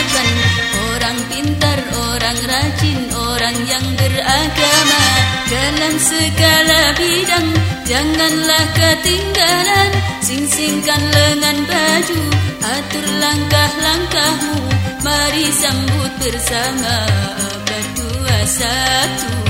rahasiakan Orang pintar, orang rajin, orang yang beragama Dalam segala bidang. Janganlah ketinggalan Sing-singkan lengan baju Atur langkah-langkahmu. Mari sambut bersama Berdua satu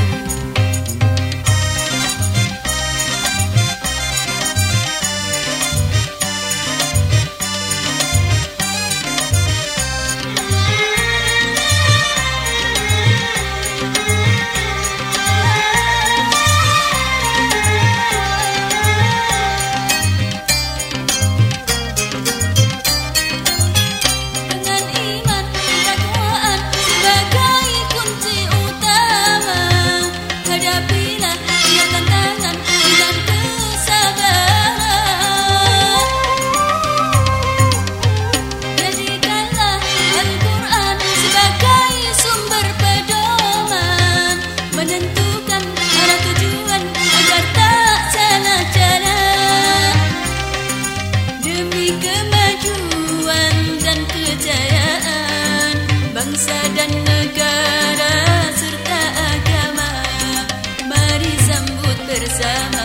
summer.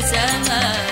Sama